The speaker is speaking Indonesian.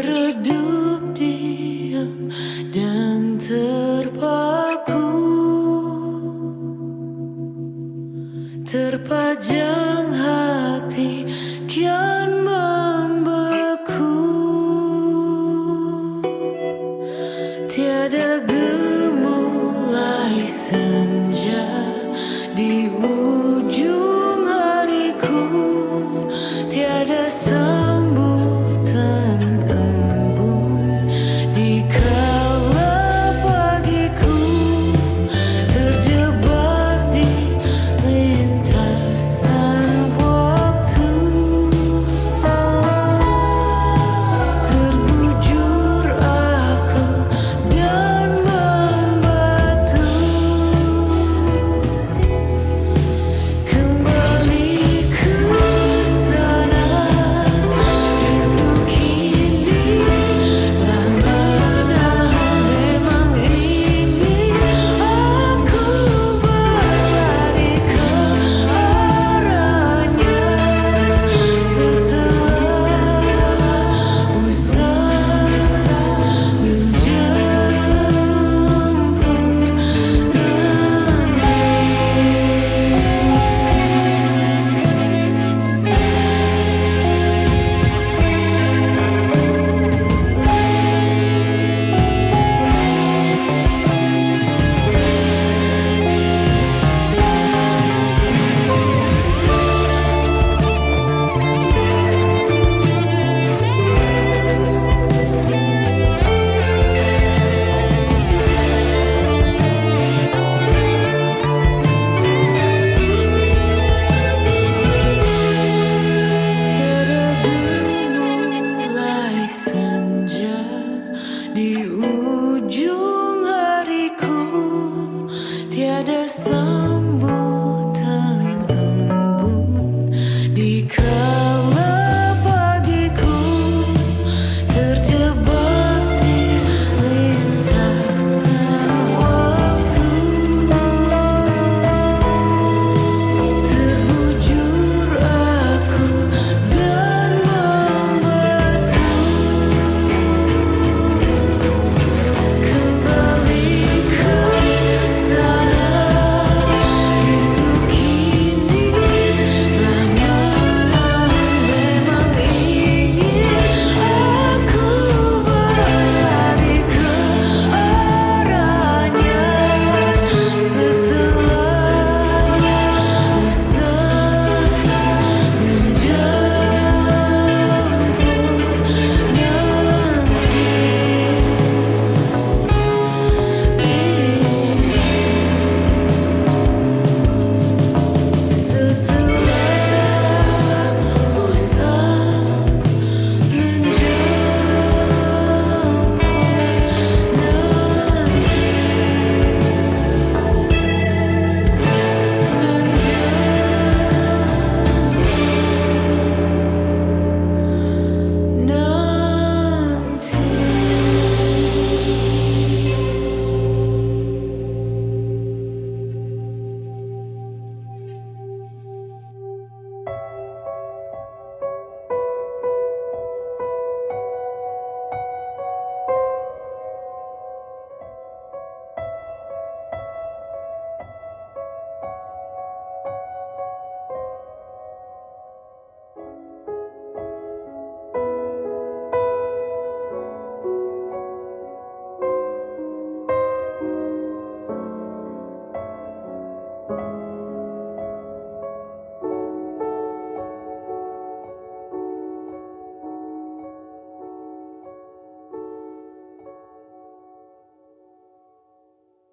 Meredup diam dan terpaku. Terpajang hati kian membeku. Tiada gemulai senja di ujung